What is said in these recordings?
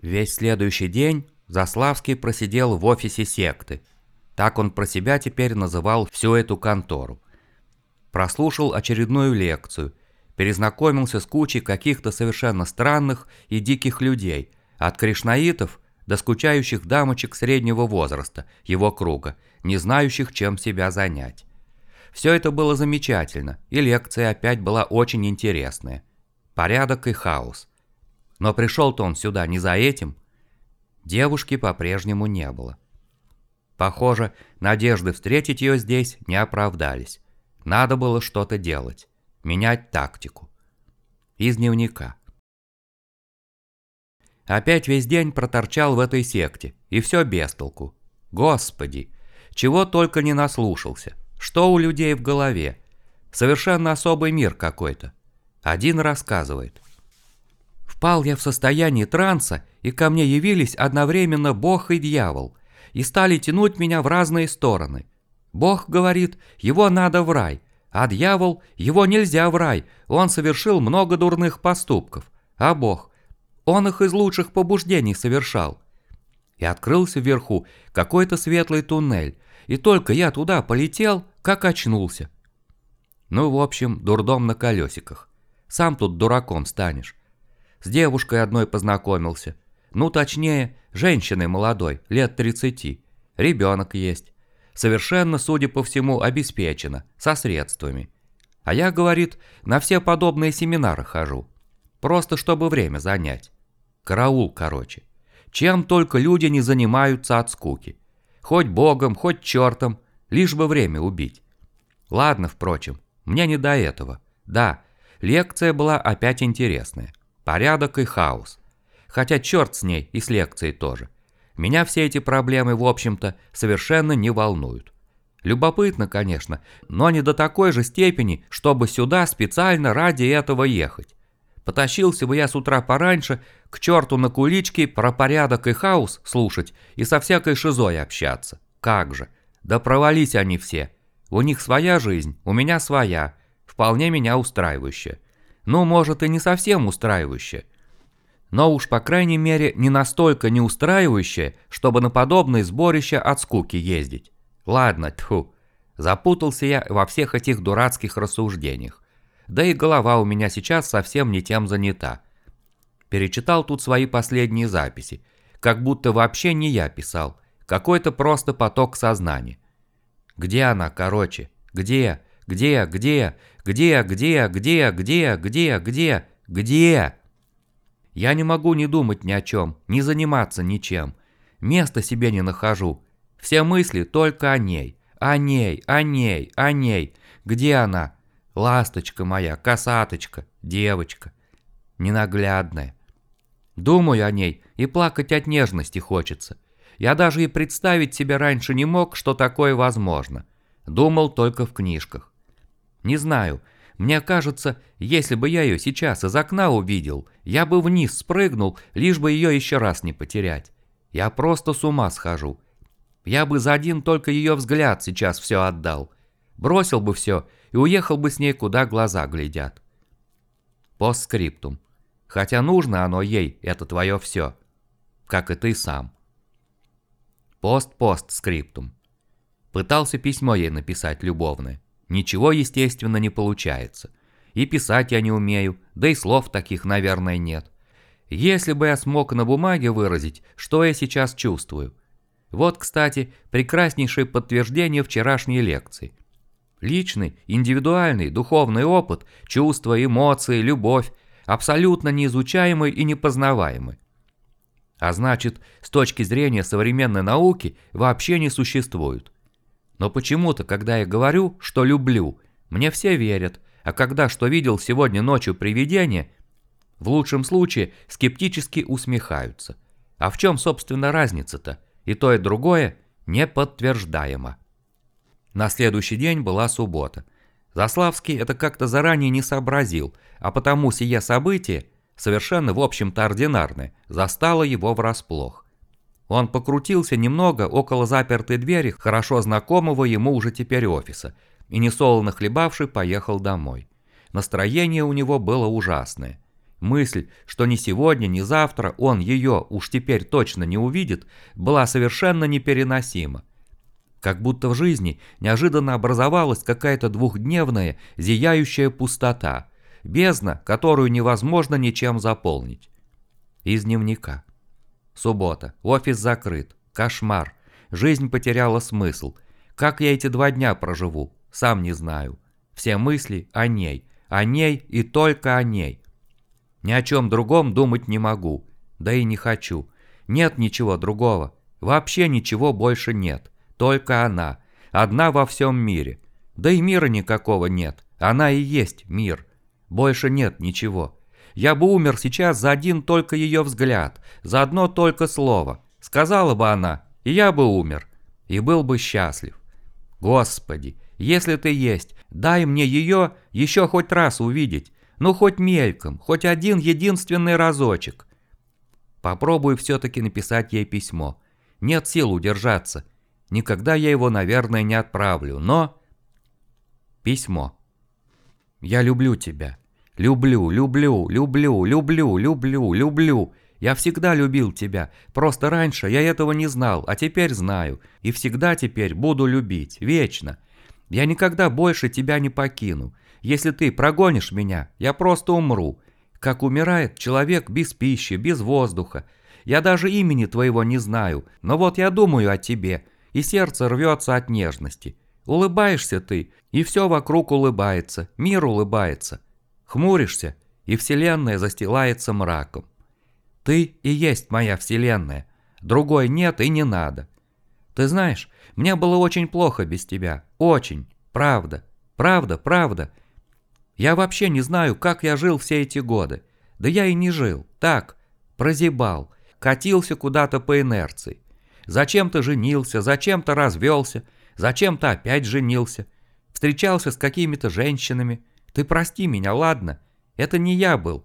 Весь следующий день Заславский просидел в офисе секты. Так он про себя теперь называл всю эту контору. Прослушал очередную лекцию, перезнакомился с кучей каких-то совершенно странных и диких людей, от кришнаитов до скучающих дамочек среднего возраста, его круга, не знающих, чем себя занять. Все это было замечательно, и лекция опять была очень интересная. Порядок и хаос. Но пришел-то он сюда не за этим. Девушки по-прежнему не было. Похоже, надежды встретить ее здесь не оправдались. Надо было что-то делать, менять тактику. Из дневника. Опять весь день проторчал в этой секте, и все без толку. Господи, чего только не наслушался. Что у людей в голове? Совершенно особый мир какой-то. Один рассказывает. Впал я в состояние транса, и ко мне явились одновременно Бог и дьявол, и стали тянуть меня в разные стороны. Бог говорит, его надо в рай, а дьявол, его нельзя в рай, он совершил много дурных поступков. А Бог, он их из лучших побуждений совершал. И открылся вверху какой-то светлый туннель, и только я туда полетел, как очнулся. Ну, в общем, дурдом на колесиках. Сам тут дураком станешь. С девушкой одной познакомился. Ну, точнее, женщиной молодой, лет 30. Ребенок есть. Совершенно, судя по всему, обеспечена, со средствами. А я, говорит, на все подобные семинары хожу. Просто чтобы время занять. Караул, короче. Чем только люди не занимаются от скуки. Хоть богом, хоть чертом, лишь бы время убить. Ладно, впрочем, мне не до этого. Да, лекция была опять интересная. Порядок и хаос. Хотя черт с ней и с лекцией тоже. Меня все эти проблемы, в общем-то, совершенно не волнуют. Любопытно, конечно, но не до такой же степени, чтобы сюда специально ради этого ехать. Потащился бы я с утра пораньше к черту на куличке про порядок и хаос слушать и со всякой шизой общаться. Как же. Да провались они все. У них своя жизнь, у меня своя. Вполне меня устраивающая. Ну, может, и не совсем устраивающее. Но уж, по крайней мере, не настолько не устраивающее, чтобы на подобные сборища от скуки ездить. Ладно, тьфу. Запутался я во всех этих дурацких рассуждениях. Да и голова у меня сейчас совсем не тем занята. Перечитал тут свои последние записи. Как будто вообще не я писал. Какой-то просто поток сознания. Где она, короче? Где? Где? Где? Где, где, где, где, где, где, где? Я не могу не думать ни о чем, не заниматься ничем. Места себе не нахожу. Все мысли только о ней, о ней, о ней, о ней. Где она? Ласточка моя, косаточка, девочка. Ненаглядная. Думаю о ней, и плакать от нежности хочется. Я даже и представить себе раньше не мог, что такое возможно. Думал только в книжках. Не знаю. Мне кажется, если бы я ее сейчас из окна увидел, я бы вниз спрыгнул, лишь бы ее еще раз не потерять. Я просто с ума схожу. Я бы за один только ее взгляд сейчас все отдал. Бросил бы все и уехал бы с ней, куда глаза глядят. Постскриптум. Хотя нужно оно ей, это твое все. Как и ты сам. Пост-постскриптум. Пытался письмо ей написать любовное. Ничего, естественно, не получается. И писать я не умею, да и слов таких, наверное, нет. Если бы я смог на бумаге выразить, что я сейчас чувствую. Вот, кстати, прекраснейшее подтверждение вчерашней лекции. Личный, индивидуальный, духовный опыт, чувства, эмоции, любовь, абсолютно неизучаемый и непознаваемый. А значит, с точки зрения современной науки вообще не существует. Но почему-то, когда я говорю, что люблю, мне все верят, а когда что видел сегодня ночью привидение, в лучшем случае скептически усмехаются. А в чем, собственно, разница-то? И то, и другое неподтверждаемо. На следующий день была суббота. Заславский это как-то заранее не сообразил, а потому сие событие, совершенно в общем-то ординарное, застало его врасплох. Он покрутился немного около запертой двери хорошо знакомого ему уже теперь офиса и несолоно хлебавший поехал домой. Настроение у него было ужасное. Мысль, что ни сегодня, ни завтра он ее уж теперь точно не увидит, была совершенно непереносима. Как будто в жизни неожиданно образовалась какая-то двухдневная зияющая пустота, бездна, которую невозможно ничем заполнить. Из дневника. Суббота. Офис закрыт. Кошмар. Жизнь потеряла смысл. Как я эти два дня проживу, сам не знаю. Все мысли о ней, о ней и только о ней. Ни о чем другом думать не могу, да и не хочу. Нет ничего другого, вообще ничего больше нет. Только она, одна во всем мире. Да и мира никакого нет, она и есть мир. Больше нет ничего. Я бы умер сейчас за один только ее взгляд, за одно только слово. Сказала бы она, и я бы умер, и был бы счастлив. Господи, если ты есть, дай мне ее еще хоть раз увидеть, ну хоть мельком, хоть один единственный разочек. Попробую все-таки написать ей письмо. Нет сил удержаться. Никогда я его, наверное, не отправлю, но... Письмо. Я люблю тебя. Люблю, люблю, люблю, люблю, люблю, люблю. Я всегда любил тебя. Просто раньше я этого не знал, а теперь знаю. И всегда теперь буду любить. Вечно. Я никогда больше тебя не покину. Если ты прогонишь меня, я просто умру. Как умирает человек без пищи, без воздуха. Я даже имени твоего не знаю, но вот я думаю о тебе, и сердце рвется от нежности. Улыбаешься ты, и все вокруг улыбается, мир улыбается. Хмуришься, и вселенная застилается мраком. Ты и есть моя вселенная, другой нет и не надо. Ты знаешь, мне было очень плохо без тебя, очень, правда, правда, правда. Я вообще не знаю, как я жил все эти годы. Да я и не жил. Так, прозябал. Катился куда-то по инерции. Зачем-то женился, зачем-то развелся, зачем-то опять женился. Встречался с какими-то женщинами. Ты прости меня, ладно? Это не я был.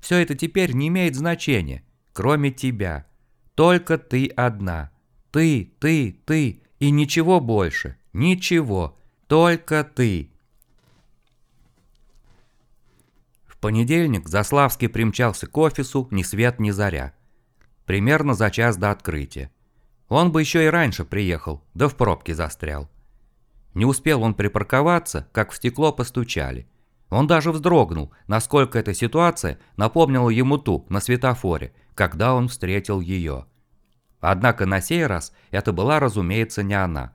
Все это теперь не имеет значения, кроме тебя. Только ты одна. Ты, ты, ты и ничего больше. Ничего. Только ты. понедельник Заславский примчался к офису ни свет ни заря. Примерно за час до открытия. Он бы еще и раньше приехал, да в пробке застрял. Не успел он припарковаться, как в стекло постучали. Он даже вздрогнул, насколько эта ситуация напомнила ему ту на светофоре, когда он встретил ее. Однако на сей раз это была, разумеется, не она.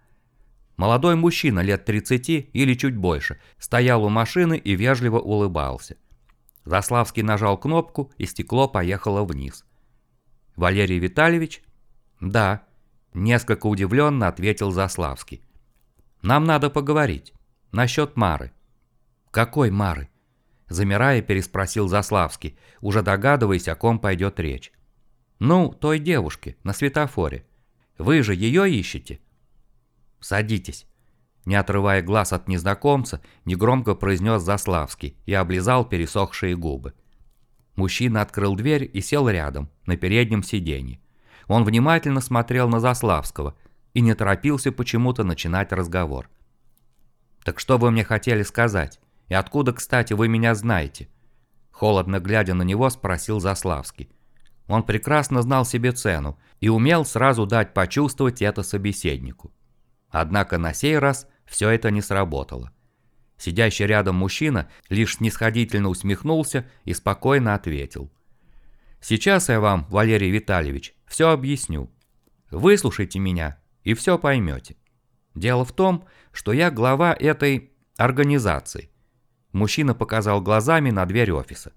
Молодой мужчина лет 30 или чуть больше стоял у машины и вежливо улыбался. Заславский нажал кнопку, и стекло поехало вниз. «Валерий Витальевич?» «Да», – несколько удивленно ответил Заславский. «Нам надо поговорить. Насчет Мары». «Какой Мары?» Замирая, переспросил Заславский, уже догадываясь, о ком пойдет речь. «Ну, той девушки, на светофоре. Вы же ее ищете?» «Садитесь», не отрывая глаз от незнакомца, негромко произнес Заславский и облизал пересохшие губы. Мужчина открыл дверь и сел рядом, на переднем сиденье. Он внимательно смотрел на Заславского и не торопился почему-то начинать разговор. «Так что вы мне хотели сказать? И откуда, кстати, вы меня знаете?» Холодно глядя на него, спросил Заславский. Он прекрасно знал себе цену и умел сразу дать почувствовать это собеседнику. Однако на сей раз все это не сработало. Сидящий рядом мужчина лишь снисходительно усмехнулся и спокойно ответил. «Сейчас я вам, Валерий Витальевич, все объясню. Выслушайте меня и все поймете. Дело в том, что я глава этой организации». Мужчина показал глазами на дверь офиса.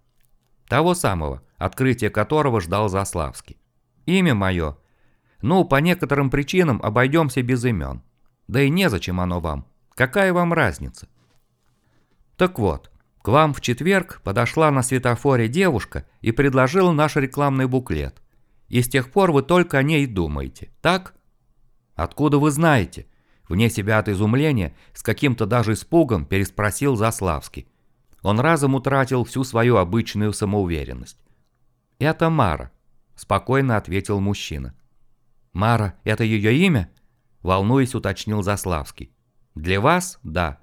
Того самого, открытие которого ждал Заславский. Имя мое. Ну, по некоторым причинам обойдемся без имен. Да и незачем оно вам. Какая вам разница? Так вот, к вам в четверг подошла на светофоре девушка и предложила наш рекламный буклет. И с тех пор вы только о ней думаете, так? Откуда вы знаете? Вне себя от изумления, с каким-то даже испугом переспросил Заславский. Он разом утратил всю свою обычную самоуверенность. «Это Мара», – спокойно ответил мужчина. «Мара – это ее имя?» волнуясь, уточнил Заславский. «Для вас – да.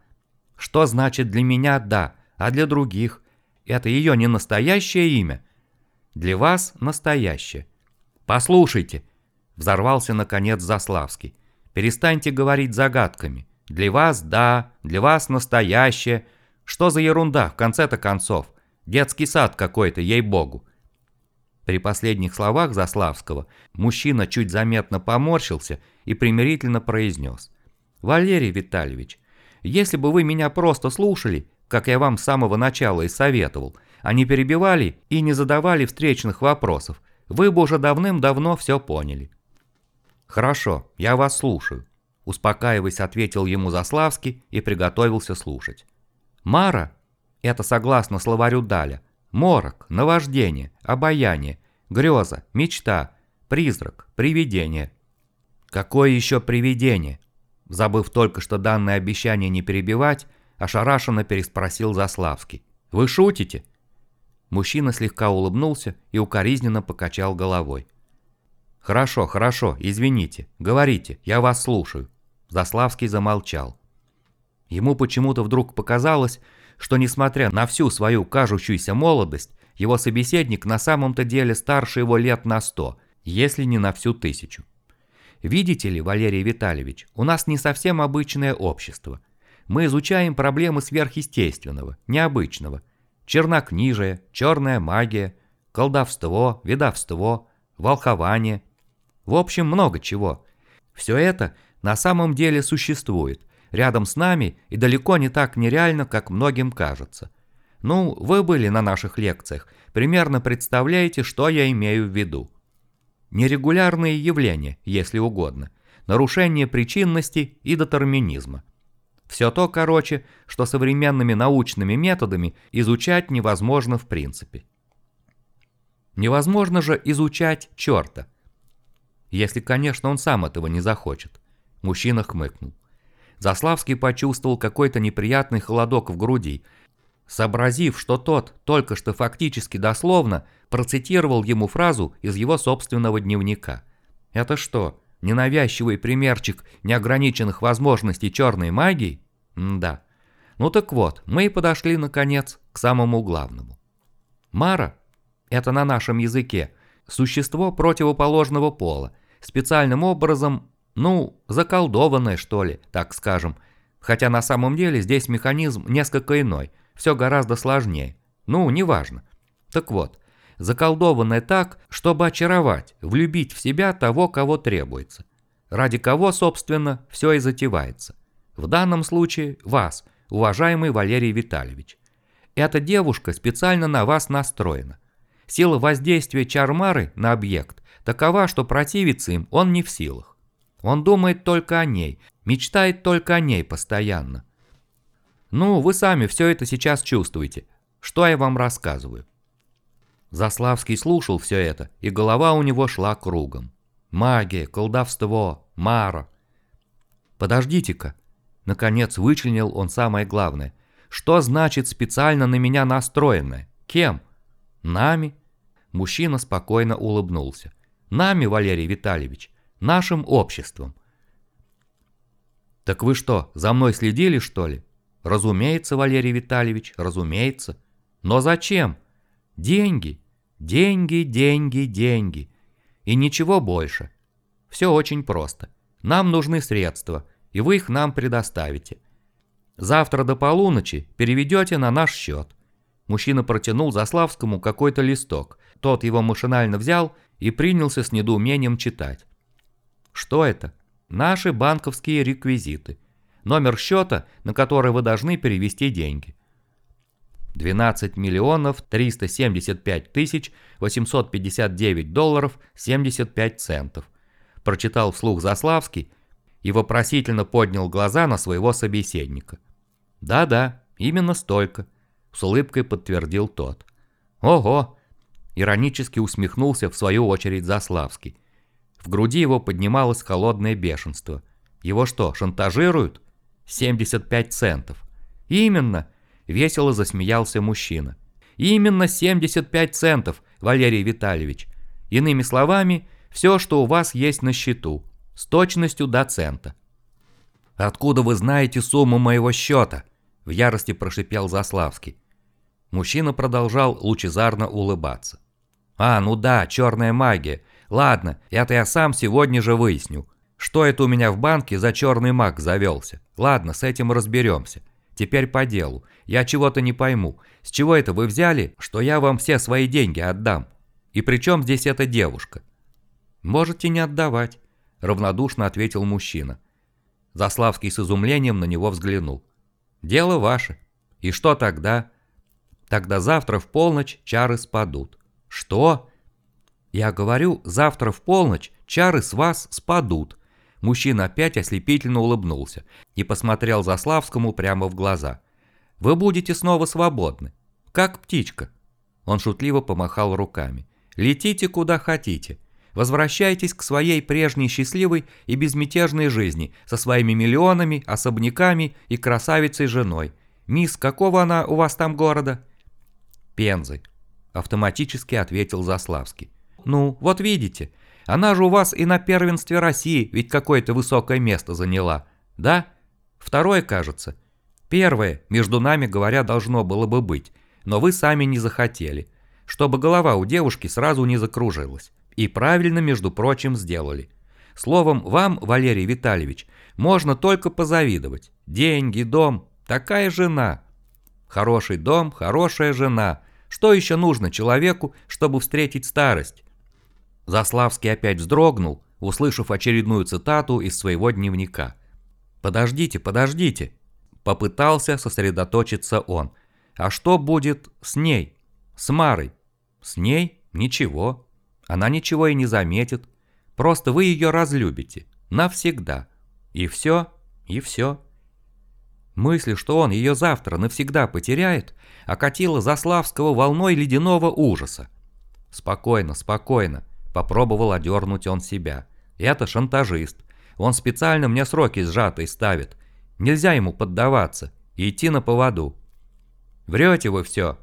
Что значит для меня – да, а для других? Это ее не настоящее имя? Для вас настоящее. Послушайте, взорвался наконец Заславский. Перестаньте говорить загадками. Для вас да, для вас настоящее. Что за ерунда в конце-то концов? Детский сад какой-то, ей-богу. При последних словах Заславского мужчина чуть заметно поморщился и примирительно произнес. «Валерий Витальевич, если бы вы меня просто слушали, как я вам с самого начала и советовал, а не перебивали и не задавали встречных вопросов, вы бы уже давным-давно все поняли». «Хорошо, я вас слушаю», – успокаиваясь, ответил ему Заславский и приготовился слушать. «Мара – это согласно словарю Даля, Морок, наваждение, обаяние, греза, мечта, призрак, привидение. Какое еще привидение? Забыв только что данное обещание не перебивать, ошарашенно переспросил Заславский. «Вы шутите?» Мужчина слегка улыбнулся и укоризненно покачал головой. «Хорошо, хорошо, извините. Говорите, я вас слушаю». Заславский замолчал. Ему почему-то вдруг показалось, что несмотря на всю свою кажущуюся молодость, его собеседник на самом-то деле старше его лет на сто, если не на всю тысячу. Видите ли, Валерий Витальевич, у нас не совсем обычное общество. Мы изучаем проблемы сверхъестественного, необычного. Чернокнижие, черная магия, колдовство, ведовство, волхование. В общем, много чего. Все это на самом деле существует – рядом с нами и далеко не так нереально, как многим кажется. Ну, вы были на наших лекциях, примерно представляете, что я имею в виду. Нерегулярные явления, если угодно, нарушение причинности и детерминизма. Все то, короче, что современными научными методами изучать невозможно в принципе. Невозможно же изучать черта. Если, конечно, он сам этого не захочет. Мужчина хмыкнул. Заславский почувствовал какой-то неприятный холодок в груди, сообразив, что тот только что фактически дословно процитировал ему фразу из его собственного дневника. «Это что, ненавязчивый примерчик неограниченных возможностей черной магии?» М да. Ну так вот, мы и подошли, наконец, к самому главному. Мара – это на нашем языке существо противоположного пола, специальным образом ну, заколдованное, что ли, так скажем. Хотя на самом деле здесь механизм несколько иной, все гораздо сложнее. Ну, неважно. Так вот, заколдованное так, чтобы очаровать, влюбить в себя того, кого требуется. Ради кого, собственно, все и затевается. В данном случае вас, уважаемый Валерий Витальевич. Эта девушка специально на вас настроена. Сила воздействия Чармары на объект такова, что противиться им он не в силах. Он думает только о ней, мечтает только о ней постоянно. Ну, вы сами все это сейчас чувствуете. Что я вам рассказываю? Заславский слушал все это, и голова у него шла кругом. Магия, колдовство, Мара. Подождите-ка. Наконец вычленил он самое главное. Что значит специально на меня настроенное? Кем? Нами? Мужчина спокойно улыбнулся. Нами, Валерий Витальевич нашим обществом. Так вы что, за мной следили, что ли? Разумеется, Валерий Витальевич, разумеется. Но зачем? Деньги, деньги, деньги, деньги. И ничего больше. Все очень просто. Нам нужны средства, и вы их нам предоставите. Завтра до полуночи переведете на наш счет. Мужчина протянул Заславскому какой-то листок. Тот его машинально взял и принялся с недоумением читать. Что это? Наши банковские реквизиты. Номер счета, на который вы должны перевести деньги. 12 миллионов 375 тысяч 859 долларов 75 центов. Прочитал вслух Заславский и вопросительно поднял глаза на своего собеседника. «Да-да, именно столько», — с улыбкой подтвердил тот. «Ого!» — иронически усмехнулся в свою очередь Заславский. В груди его поднималось холодное бешенство. Его что, шантажируют? 75 центов. Именно, весело засмеялся мужчина. Именно 75 центов, Валерий Витальевич. Иными словами, все, что у вас есть на счету, с точностью до цента. «Откуда вы знаете сумму моего счета?» – в ярости прошипел Заславский. Мужчина продолжал лучезарно улыбаться. «А, ну да, черная магия. Ладно, это я сам сегодня же выясню. Что это у меня в банке за черный маг завелся? Ладно, с этим разберемся. Теперь по делу. Я чего-то не пойму. С чего это вы взяли, что я вам все свои деньги отдам? И при чем здесь эта девушка?» «Можете не отдавать», – равнодушно ответил мужчина. Заславский с изумлением на него взглянул. «Дело ваше. И что тогда?» «Тогда завтра в полночь чары спадут». «Что?» «Я говорю, завтра в полночь чары с вас спадут». Мужчина опять ослепительно улыбнулся и посмотрел Заславскому прямо в глаза. «Вы будете снова свободны, как птичка». Он шутливо помахал руками. «Летите куда хотите. Возвращайтесь к своей прежней счастливой и безмятежной жизни со своими миллионами, особняками и красавицей женой. Мисс, какого она у вас там города?» «Пензы», — автоматически ответил Заславский. «Ну, вот видите, она же у вас и на первенстве России ведь какое-то высокое место заняла, да? Второе, кажется. Первое, между нами говоря, должно было бы быть, но вы сами не захотели, чтобы голова у девушки сразу не закружилась. И правильно, между прочим, сделали. Словом, вам, Валерий Витальевич, можно только позавидовать. Деньги, дом, такая жена. Хороший дом, хорошая жена. Что еще нужно человеку, чтобы встретить старость? Заславский опять вздрогнул, услышав очередную цитату из своего дневника. «Подождите, подождите!» Попытался сосредоточиться он. «А что будет с ней? С Марой? С ней? Ничего. Она ничего и не заметит. Просто вы ее разлюбите. Навсегда. И все, и все. Мысль, что он ее завтра навсегда потеряет, окатила Заславского волной ледяного ужаса. «Спокойно, спокойно», — попробовал одернуть он себя. «Это шантажист. Он специально мне сроки сжатые ставит. Нельзя ему поддаваться и идти на поводу». «Врете вы все».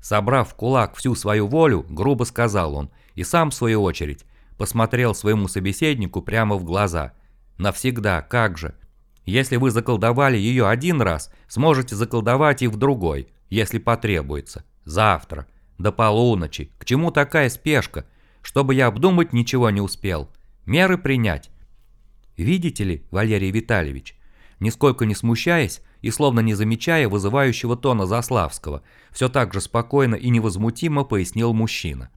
Собрав в кулак всю свою волю, грубо сказал он — и сам, в свою очередь, посмотрел своему собеседнику прямо в глаза. Навсегда, как же. Если вы заколдовали ее один раз, сможете заколдовать и в другой, если потребуется. Завтра, до полуночи. К чему такая спешка? Чтобы я обдумать ничего не успел. Меры принять. Видите ли, Валерий Витальевич, нисколько не смущаясь и словно не замечая вызывающего тона Заславского, все так же спокойно и невозмутимо пояснил мужчина.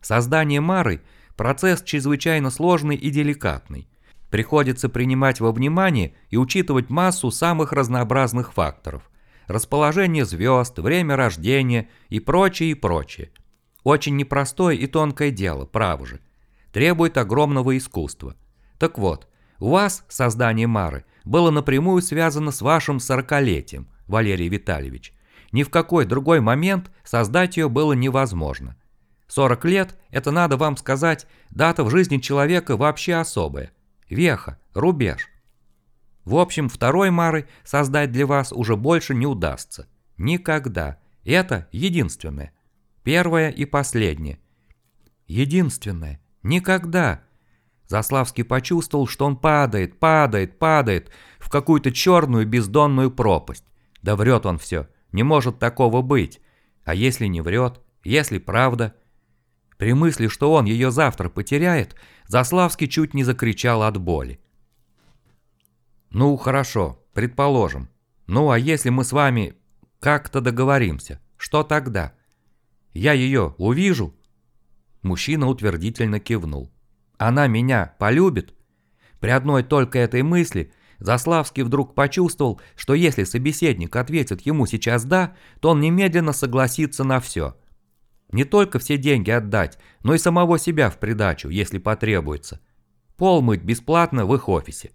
Создание Мары – процесс чрезвычайно сложный и деликатный. Приходится принимать во внимание и учитывать массу самых разнообразных факторов. Расположение звезд, время рождения и прочее, и прочее. Очень непростое и тонкое дело, право же. Требует огромного искусства. Так вот, у вас создание Мары было напрямую связано с вашим сорокалетием, Валерий Витальевич. Ни в какой другой момент создать ее было невозможно. 40 лет – это, надо вам сказать, дата в жизни человека вообще особая. Веха, рубеж. В общем, второй Мары создать для вас уже больше не удастся. Никогда. Это единственное. Первое и последнее. Единственное. Никогда. Заславский почувствовал, что он падает, падает, падает в какую-то черную бездонную пропасть. Да врет он все. Не может такого быть. А если не врет? Если правда – при мысли, что он ее завтра потеряет, Заславский чуть не закричал от боли. «Ну, хорошо, предположим. Ну, а если мы с вами как-то договоримся, что тогда? Я ее увижу?» Мужчина утвердительно кивнул. «Она меня полюбит?» При одной только этой мысли Заславский вдруг почувствовал, что если собеседник ответит ему сейчас «да», то он немедленно согласится на все – не только все деньги отдать, но и самого себя в придачу, если потребуется. Пол мыть бесплатно в их офисе.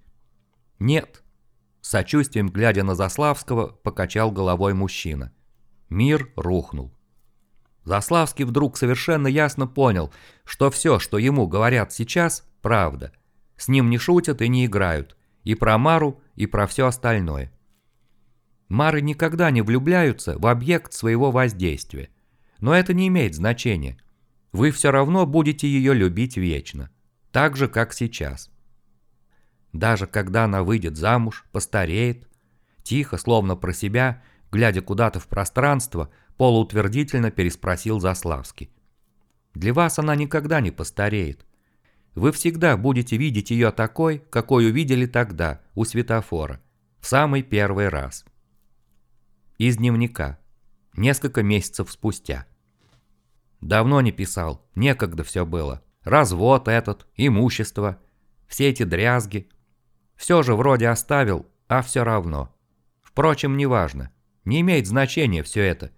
Нет. Сочувствием, глядя на Заславского, покачал головой мужчина. Мир рухнул. Заславский вдруг совершенно ясно понял, что все, что ему говорят сейчас, правда. С ним не шутят и не играют. И про Мару, и про все остальное. Мары никогда не влюбляются в объект своего воздействия. Но это не имеет значения. Вы все равно будете ее любить вечно. Так же, как сейчас. Даже когда она выйдет замуж, постареет, тихо, словно про себя, глядя куда-то в пространство, полуутвердительно переспросил Заславский. Для вас она никогда не постареет. Вы всегда будете видеть ее такой, какой увидели тогда, у светофора, в самый первый раз. Из дневника. Несколько месяцев спустя. Давно не писал, некогда все было. Развод этот, имущество, все эти дрязги. Все же вроде оставил, а все равно. Впрочем, неважно. Не имеет значения все это.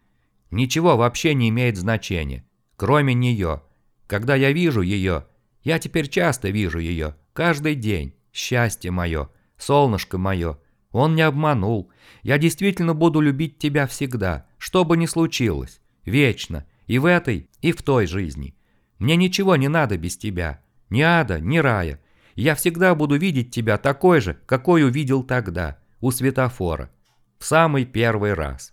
Ничего вообще не имеет значения, кроме нее. Когда я вижу ее, я теперь часто вижу ее, каждый день. Счастье мое, солнышко мое. Он не обманул. Я действительно буду любить тебя всегда, что бы ни случилось, вечно, и в этой, и в той жизни. Мне ничего не надо без тебя, ни ада, ни рая. Я всегда буду видеть тебя такой же, какой увидел тогда, у светофора, в самый первый раз.